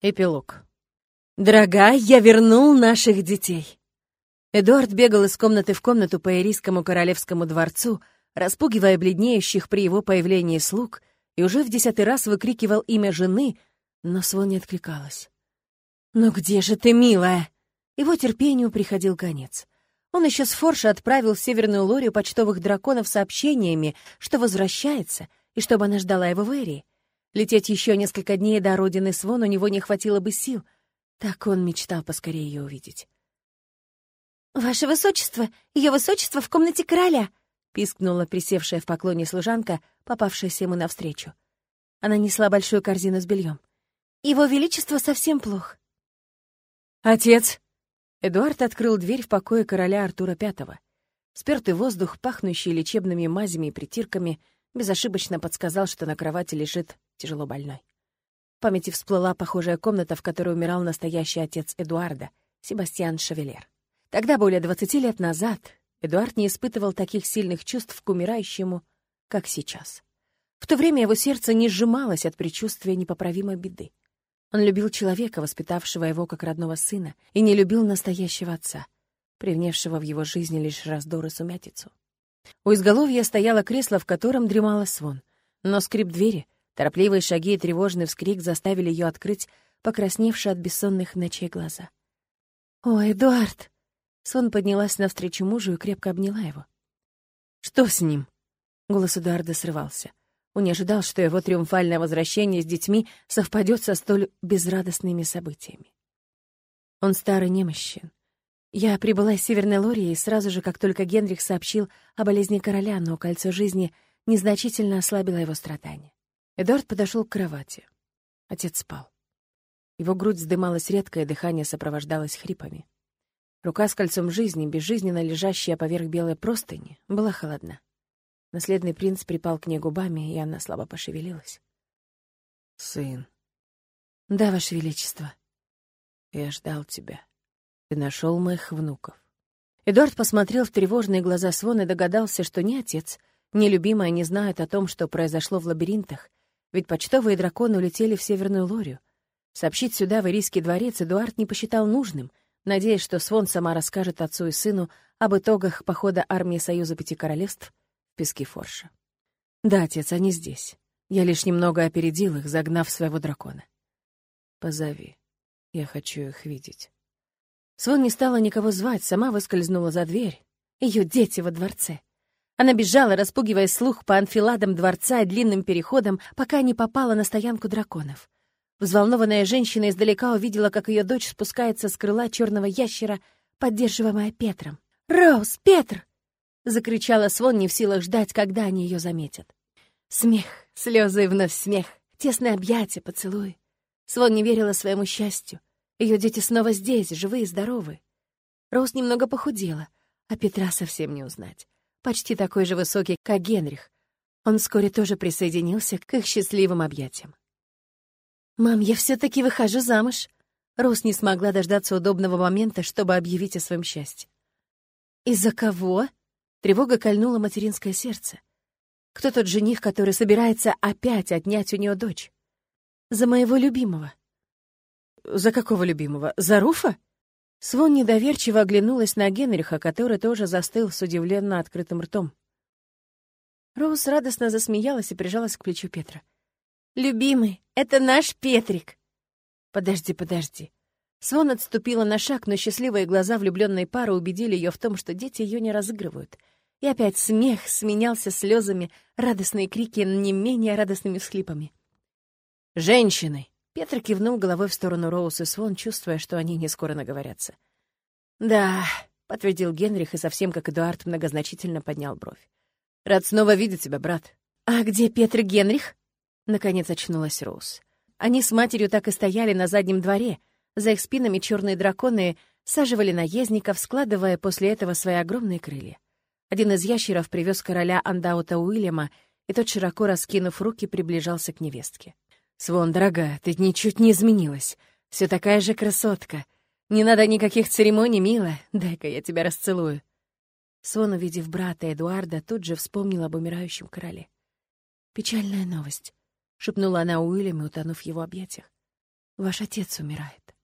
Эпилог. «Дорогая, я вернул наших детей!» Эдуард бегал из комнаты в комнату по Ирийскому королевскому дворцу, распугивая бледнеющих при его появлении слуг, и уже в десятый раз выкрикивал имя жены, но Свон не откликалась. «Ну где же ты, милая?» Его терпению приходил конец. Он еще с Форша отправил в Северную Лорию почтовых драконов сообщениями, что возвращается, и чтобы она ждала его в Эрии. Лететь еще несколько дней до родины Свон у него не хватило бы сил. Так он мечтал поскорее ее увидеть. «Ваше высочество, ее высочество в комнате короля!» — пискнула присевшая в поклоне служанка, попавшаяся ему навстречу. Она несла большую корзину с бельем. «Его величество совсем плох». «Отец!» Эдуард открыл дверь в покое короля Артура V. Спертый воздух, пахнущий лечебными мазями и притирками, безошибочно подсказал, что на кровати лежит тяжело больной. В памяти всплыла похожая комната, в которой умирал настоящий отец Эдуарда, Себастьян Шавелер. Тогда, более 20 лет назад, Эдуард не испытывал таких сильных чувств к умирающему, как сейчас. В то время его сердце не сжималось от предчувствия непоправимой беды. Он любил человека, воспитавшего его как родного сына, и не любил настоящего отца, привнесшего в его жизнь лишь раздор и сумятицу. У изголовья стояло кресло, в котором дремала Свон, но скрип двери — Торопливые шаги и тревожный вскрик заставили ее открыть покрасневшие от бессонных ночей глаза. «О, Эдуард!» Сон поднялась навстречу мужу и крепко обняла его. «Что с ним?» Голос Эдуарда срывался. Он не ожидал, что его триумфальное возвращение с детьми совпадет со столь безрадостными событиями. Он старый немощен. Я прибыла из Северной Лории, и сразу же, как только Генрих сообщил о болезни короля, но кольцо жизни незначительно ослабило его страдания. Эдуард подошел к кровати. Отец спал. Его грудь вздымалась редко, и дыхание сопровождалось хрипами. Рука с кольцом жизни, безжизненно лежащая поверх белой простыни, была холодна. Наследный принц припал к ней губами, и она слабо пошевелилась. «Сын». «Да, Ваше Величество». «Я ждал тебя. Ты нашел моих внуков». Эдуард посмотрел в тревожные глаза Свон и догадался, что ни отец, ни любимая не знают о том, что произошло в лабиринтах, ведь почтовые драконы улетели в Северную Лорию. Сообщить сюда, в Ирийский дворец, Эдуард не посчитал нужным, надеясь, что Свон сама расскажет отцу и сыну об итогах похода армии Союза Пяти Королевств в пески Форша. «Да, отец, они здесь. Я лишь немного опередил их, загнав своего дракона». «Позови. Я хочу их видеть». Свон не стала никого звать, сама выскользнула за дверь. Ее дети во дворце. Она бежала, распугивая слух по анфиладам дворца и длинным переходам, пока не попала на стоянку драконов. Взволнованная женщина издалека увидела, как ее дочь спускается с крыла черного ящера, поддерживаемая Петром. «Роуз, Петр!» — закричала Свон, не в силах ждать, когда они ее заметят. Смех, слезы и вновь смех, тесное объятие, поцелуй. Свон не верила своему счастью. Ее дети снова здесь, живые и здоровые. Роуз немного похудела, а Петра совсем не узнать почти такой же высокий, как Генрих. Он вскоре тоже присоединился к их счастливым объятиям. «Мам, я все таки выхожу замуж!» Рос не смогла дождаться удобного момента, чтобы объявить о своем счастье. «Из-за кого?» Тревога кольнула материнское сердце. «Кто тот жених, который собирается опять отнять у нее дочь?» «За моего любимого». «За какого любимого? За Руфа?» Свон недоверчиво оглянулась на Генриха, который тоже застыл с удивленно открытым ртом. Роуз радостно засмеялась и прижалась к плечу Петра. «Любимый, это наш Петрик!» «Подожди, подожди». Свон отступила на шаг, но счастливые глаза влюбленной пары убедили ее в том, что дети ее не разыгрывают. И опять смех сменялся слезами, радостные крики не менее радостными всхлипами. «Женщины!» Петр кивнул головой в сторону Роуз и Свон, чувствуя, что они не скоро наговорятся. «Да», — подтвердил Генрих и совсем как Эдуард многозначительно поднял бровь. «Рад снова видеть тебя, брат». «А где Петр Генрих?» Наконец очнулась Роуз. Они с матерью так и стояли на заднем дворе. За их спинами черные драконы саживали наездников, складывая после этого свои огромные крылья. Один из ящеров привез короля Андаута Уильяма, и тот, широко раскинув руки, приближался к невестке. «Свон, дорогая, ты ничуть не изменилась. Все такая же красотка. Не надо никаких церемоний, милая. Дай-ка я тебя расцелую». Свон, увидев брата Эдуарда, тут же вспомнил об умирающем короле. «Печальная новость», — шепнула она Уильяму, утонув в его объятиях. Ваш отец умирает.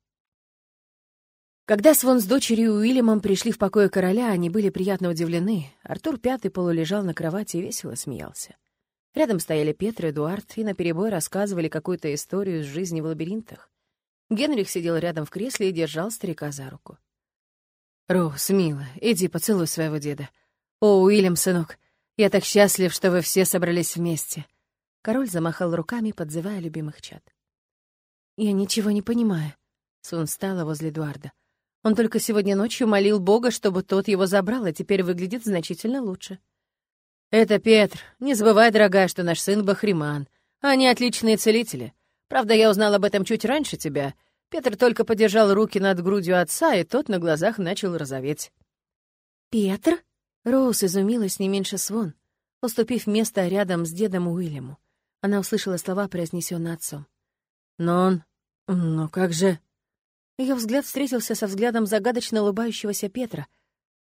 Когда Свон с дочерью Уильямом пришли в покое короля, они были приятно удивлены. Артур Пятый полулежал на кровати и весело смеялся. Рядом стояли Петр и Эдуард и наперебой рассказывали какую-то историю из жизни в лабиринтах. Генрих сидел рядом в кресле и держал старика за руку. «Роуз, милая, иди поцелуй своего деда. О, Уильям, сынок, я так счастлив, что вы все собрались вместе». Король замахал руками, подзывая любимых чад. «Я ничего не понимаю». Сун встала возле Эдуарда. Он только сегодня ночью молил Бога, чтобы тот его забрал, а теперь выглядит значительно лучше. «Это Петр. Не забывай, дорогая, что наш сын Бахриман. Они отличные целители. Правда, я узнал об этом чуть раньше тебя. Петр только подержал руки над грудью отца, и тот на глазах начал розоветь». «Петр?» Роуз изумилась не меньше Свон, уступив место рядом с дедом Уильяму. Она услышала слова, произнесенные отцом. «Но он... Ну как же...» Ее взгляд встретился со взглядом загадочно улыбающегося Петра.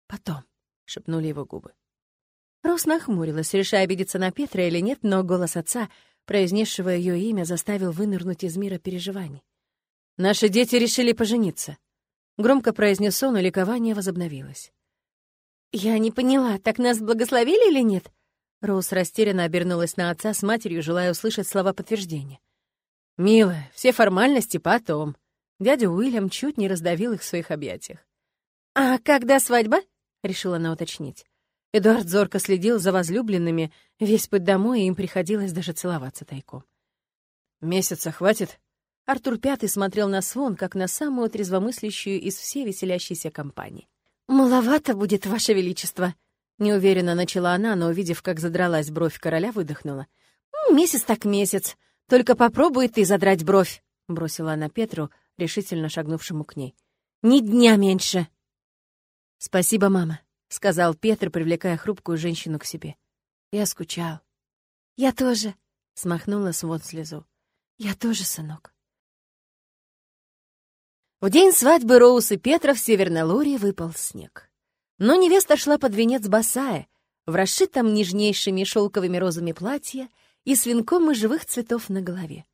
«Потом», — шепнули его губы. Рос нахмурилась, решая обидеться на Петра или нет, но голос отца, произнесшего ее имя, заставил вынырнуть из мира переживаний. «Наши дети решили пожениться», — громко произнес он, и ликование возобновилось. «Я не поняла, так нас благословили или нет?» Роуз растерянно обернулась на отца с матерью, желая услышать слова подтверждения. «Милая, все формальности потом», Дядя Уильям чуть не раздавил их в своих объятиях. «А когда свадьба?» — решила она уточнить. Эдуард зорко следил за возлюбленными, весь путь домой, и им приходилось даже целоваться тайком. «Месяца хватит?» Артур Пятый смотрел на Свон, как на самую трезвомыслящую из всей веселящейся компании. «Маловато будет, Ваше Величество», — неуверенно начала она, но, увидев, как задралась бровь короля, выдохнула. «Месяц так месяц. Только попробуй ты задрать бровь», — бросила она Петру, решительно шагнувшему к ней. «Ни дня меньше!» «Спасибо, мама», — сказал Петр, привлекая хрупкую женщину к себе. «Я скучал». «Я тоже», — смахнула свод слезу. «Я тоже, сынок». В день свадьбы Роуз и Петра в Северной Лории выпал снег. Но невеста шла под венец босая, в расшитом нежнейшими шелковыми розами платье и с венком из живых цветов на голове.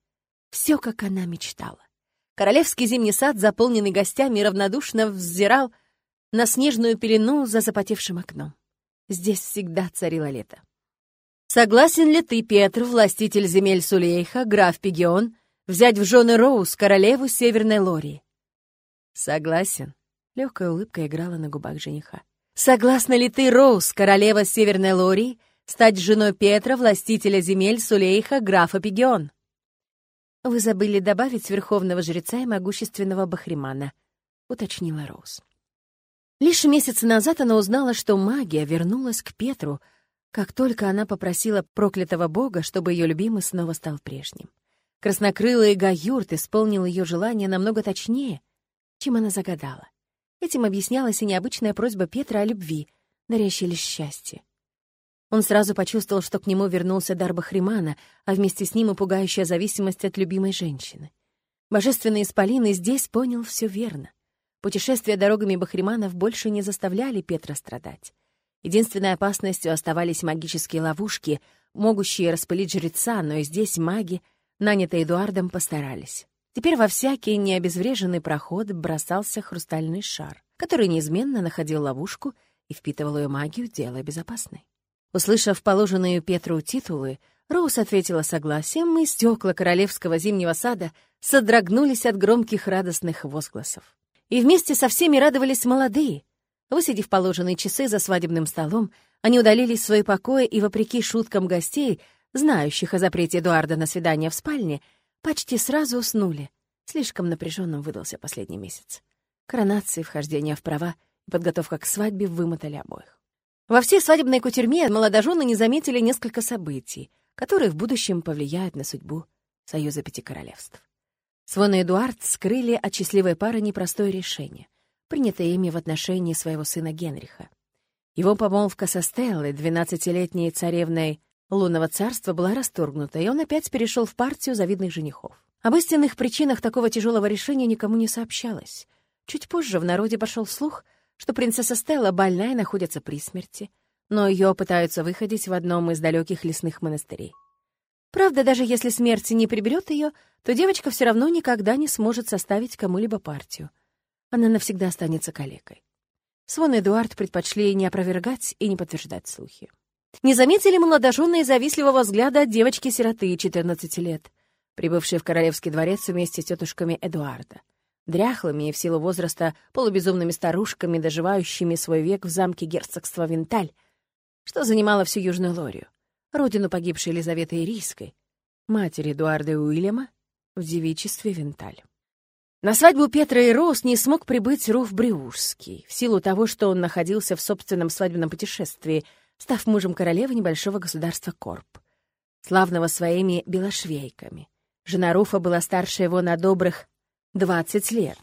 Все, как она мечтала. Королевский зимний сад, заполненный гостями, равнодушно взирал на снежную пелену за запотевшим окном. Здесь всегда царило лето. «Согласен ли ты, Петр, властитель земель Сулейха, граф Пегион, взять в жены Роуз, королеву Северной Лории?» «Согласен», — легкая улыбка играла на губах жениха. «Согласна ли ты, Роуз, королева Северной Лории, стать женой Петра, властителя земель Сулейха, графа Пегион?» «Вы забыли добавить верховного жреца и могущественного Бахримана», — уточнила Роуз. Лишь месяц назад она узнала, что магия вернулась к Петру, как только она попросила проклятого бога, чтобы ее любимый снова стал прежним. Краснокрылый Гаюрт исполнил ее желание намного точнее, чем она загадала. Этим объяснялась и необычная просьба Петра о любви, дарящей лишь счастье. Он сразу почувствовал, что к нему вернулся дар Бахримана, а вместе с ним и пугающая зависимость от любимой женщины. Божественный исполин и здесь понял все верно. Путешествия дорогами Бахриманов больше не заставляли Петра страдать. Единственной опасностью оставались магические ловушки, могущие распылить жреца, но и здесь маги, нанятые Эдуардом, постарались. Теперь во всякий необезвреженный проход бросался хрустальный шар, который неизменно находил ловушку и впитывал ее магию, делая безопасной. Услышав положенные Петру титулы, Роуз ответила согласием, и стекла королевского зимнего сада содрогнулись от громких радостных возгласов. И вместе со всеми радовались молодые. Высидев положенные часы за свадебным столом, они удалились в свои покои и, вопреки шуткам гостей, знающих о запрете Эдуарда на свидание в спальне, почти сразу уснули. Слишком напряженным выдался последний месяц. Коронации, вхождение в права и подготовка к свадьбе вымотали обоих. Во всей свадебной кутерьме молодожены не заметили несколько событий, которые в будущем повлияют на судьбу Союза Пяти Королевств. Свон и Эдуард скрыли от счастливой пары непростое решение, принятое ими в отношении своего сына Генриха. Его помолвка со Стеллой, двенадцатилетней царевной лунного царства, была расторгнута, и он опять перешел в партию завидных женихов. Об истинных причинах такого тяжелого решения никому не сообщалось. Чуть позже в народе пошел слух — что принцесса Стелла больна и находится при смерти, но ее пытаются выходить в одном из далеких лесных монастырей. Правда, даже если смерть не приберет ее, то девочка все равно никогда не сможет составить кому-либо партию. Она навсегда останется калекой. Свон и Эдуард предпочли не опровергать и не подтверждать слухи. Не заметили молодоженные завистливого взгляда девочки-сироты 14 лет, прибывшей в королевский дворец вместе с тетушками Эдуарда. Дряхлыми и в силу возраста полубезумными старушками, доживающими свой век в замке герцогства Винталь, что занимало всю Южную Лорию, родину погибшей Елизаветы Ирийской, матери Эдуарда и Уильяма, в девичестве Винталь. На свадьбу Петра и Роуз не смог прибыть Руф Бриужский, в силу того, что он находился в собственном свадебном путешествии, став мужем королевы небольшого государства Корп, славного своими белошвейками. Жена Руфа была старше его на добрых 20 лет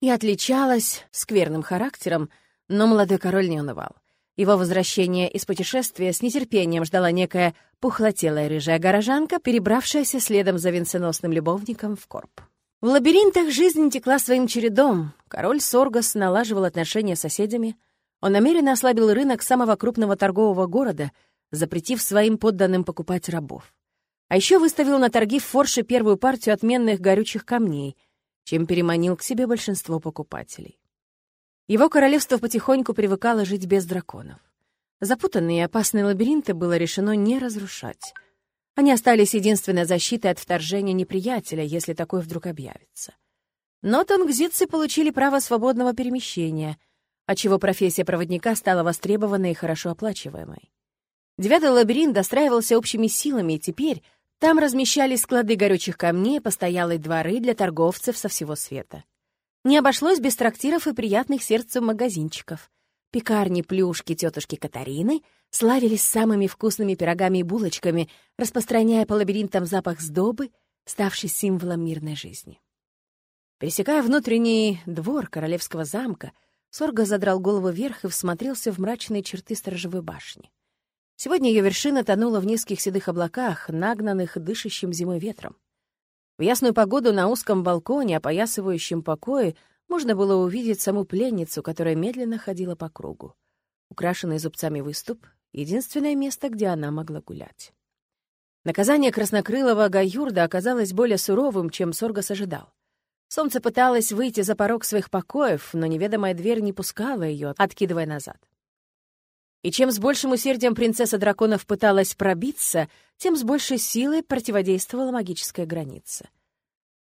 и отличалась скверным характером, но молодой король не унывал. Его возвращение из путешествия с нетерпением ждала некая пухлотелая рыжая горожанка, перебравшаяся следом за венценосным любовником в Корп. В лабиринтах жизнь текла своим чередом. Король Соргас налаживал отношения с соседями. Он намеренно ослабил рынок самого крупного торгового города, запретив своим подданным покупать рабов. А еще выставил на торги в Форше первую партию отменных горючих камней, чем переманил к себе большинство покупателей. Его королевство потихоньку привыкало жить без драконов. Запутанные и опасные лабиринты было решено не разрушать — они остались единственной защитой от вторжения неприятеля, если такой вдруг объявится. Но тонгзитцы получили право свободного перемещения, отчего профессия проводника стала востребованной и хорошо оплачиваемой. Девятый лабиринт достраивался общими силами, и теперь там размещались склады горючих камней, постоялые дворы для торговцев со всего света. Не обошлось без трактиров и приятных сердцу магазинчиков. Пекарни плюшки тетушки Катарины — славились самыми вкусными пирогами и булочками, распространяя по лабиринтам запах сдобы, ставший символом мирной жизни. Пересекая внутренний двор королевского замка, Сорга задрал голову вверх и всмотрелся в мрачные черты сторожевой башни. Сегодня ее вершина тонула в низких седых облаках, нагнанных дышащим зимой ветром. В ясную погоду на узком балконе, опоясывающем покое, можно было увидеть саму пленницу, которая медленно ходила по кругу. Украшенный зубцами выступ, единственное место, где она могла гулять. Наказание краснокрылого Гаюрда оказалось более суровым, чем Соргас ожидал. Солнце пыталось выйти за порог своих покоев, но неведомая дверь не пускала ее, откидывая назад. И чем с большим усердием принцесса драконов пыталась пробиться, тем с большей силой противодействовала магическая граница.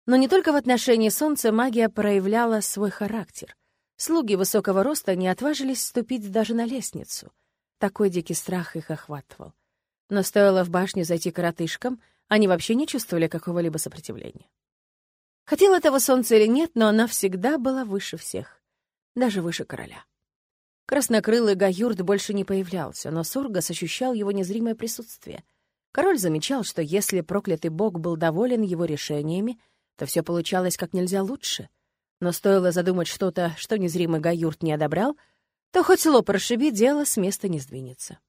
Но не только в отношении солнца магия проявляла свой характер. Слуги высокого роста не отважились ступить даже на лестницу. Такой дикий страх их охватывал. Но стоило в башню зайти коротышкам, они вообще не чувствовали какого-либо сопротивления. Хотела этого солнца или нет, но она всегда была выше всех, даже выше короля. Краснокрылый Гаюрт больше не появлялся, но Сургас ощущал его незримое присутствие. Король замечал, что если проклятый бог был доволен его решениями, то все получалось как нельзя лучше. Но стоило задумать что-то, что незримый Гаюрт не одобрял — то хоть лоб расшиби, дело с места не сдвинется.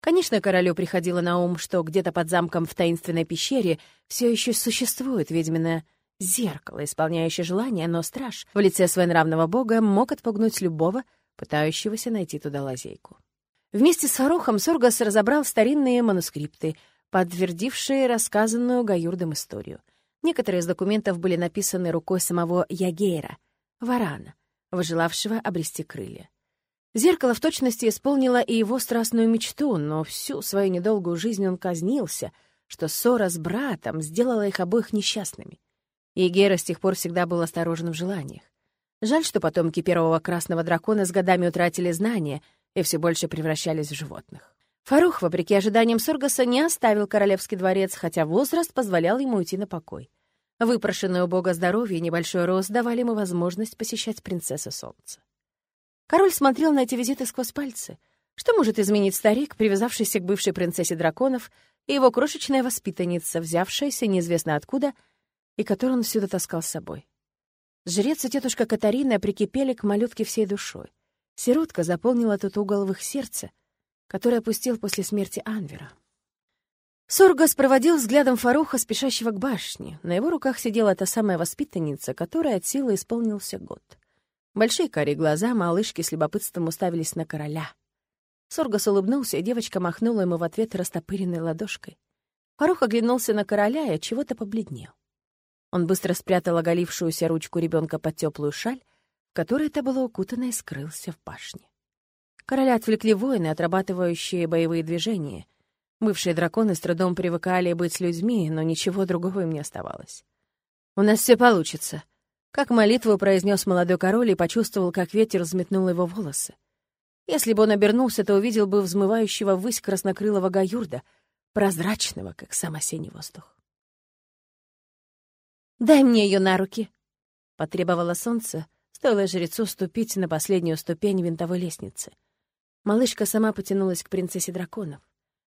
Конечно, королю приходило на ум, что где-то под замком в таинственной пещере все еще существует ведьминое зеркало, исполняющее желание, но страж в лице своенравного бога мог отпугнуть любого, пытающегося найти туда лазейку. Вместе с Фарухом Сургас разобрал старинные манускрипты, подтвердившие рассказанную Гаюрдом историю. Некоторые из документов были написаны рукой самого Ягейра, варана, выжелавшего обрести крылья. Зеркало в точности исполнило и его страстную мечту, но всю свою недолгую жизнь он казнился, что ссора с братом сделала их обоих несчастными. И Гера с тех пор всегда был осторожен в желаниях. Жаль, что потомки первого красного дракона с годами утратили знания и все больше превращались в животных. Фарух, вопреки ожиданиям Соргаса, не оставил королевский дворец, хотя возраст позволял ему уйти на покой. Выпрошенное у бога здоровье и небольшой рост давали ему возможность посещать принцессу солнца. Король смотрел на эти визиты сквозь пальцы. Что может изменить старик, привязавшийся к бывшей принцессе драконов, и его крошечная воспитанница, взявшаяся неизвестно откуда, и которую он всюду таскал с собой? Жрец и тетушка Катарина прикипели к малютке всей душой. Сиротка заполнила тот угол в их сердце, который опустил после смерти Анвера. Соргас проводил взглядом Фаруха, спешащего к башне. На его руках сидела та самая воспитанница, которая от силы исполнился год. Большие карие глаза малышки с любопытством уставились на короля. Соргас улыбнулся, и девочка махнула ему в ответ растопыренной ладошкой. Фарух оглянулся на короля и от чего-то побледнел. Он быстро спрятал оголившуюся ручку ребенка под теплую шаль, в которой это было укутано и скрылся в башне. Короля отвлекли воины, отрабатывающие боевые движения. Бывшие драконы с трудом привыкали быть с людьми, но ничего другого им не оставалось. «У нас все получится», — как молитву произнес молодой король и почувствовал, как ветер взметнул его волосы. Если бы он обернулся, то увидел бы взмывающего ввысь краснокрылого гаюрда, прозрачного, как сам осенний воздух. «Дай мне ее на руки!» — потребовало солнце, стоило жрецу ступить на последнюю ступень винтовой лестницы. Малышка сама потянулась к принцессе драконов.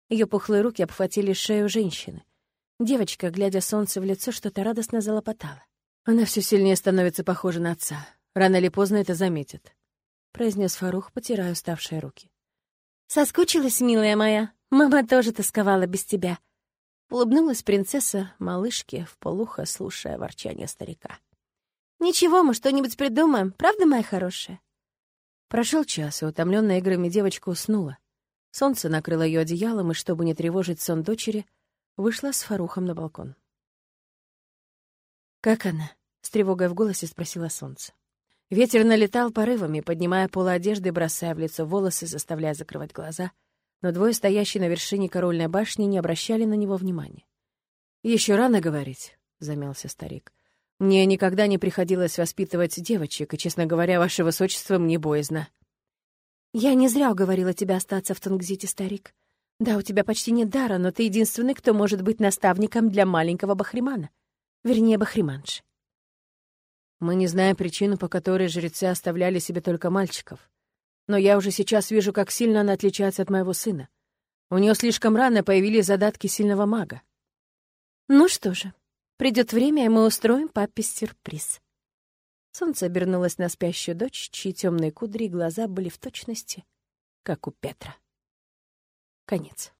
Ее пухлые руки обхватили шею женщины. Девочка, глядя солнце в лицо, что-то радостно залопотала. Она все сильнее становится похожа на отца. Рано или поздно это заметит. — произнес Фарух, потирая уставшие руки. «Соскучилась, милая моя? Мама тоже тосковала без тебя». Улыбнулась принцесса малышке в полухо, слушая ворчание старика. «Ничего, мы что-нибудь придумаем, правда, моя хорошая?» Прошел час, и утомленная играми девочка уснула. Солнце накрыло ее одеялом, и, чтобы не тревожить сон дочери, вышла с Фарухом на балкон. «Как она?» — с тревогой в голосе спросила солнце. Ветер налетал порывами, поднимая полы одежды, бросая в лицо волосы, заставляя закрывать глаза. Но двое, стоящие на вершине корольной башни, не обращали на него внимания. Еще рано говорить», — замялся старик. «Мне никогда не приходилось воспитывать девочек, и, честно говоря, ваше высочество мне боязно». «Я не зря уговорила тебя остаться в Тунгзите, старик. Да, у тебя почти нет дара, но ты единственный, кто может быть наставником для маленького Бахримана. Вернее, Бахриманши. Мы не знаем причину, по которой жрецы оставляли себе только мальчиков. Но я уже сейчас вижу, как сильно она отличается от моего сына. У нее слишком рано появились задатки сильного мага. Ну что же, придет время, и мы устроим папе сюрприз. Солнце обернулось на спящую дочь, чьи темные кудри и глаза были в точности, как у Петра. Конец.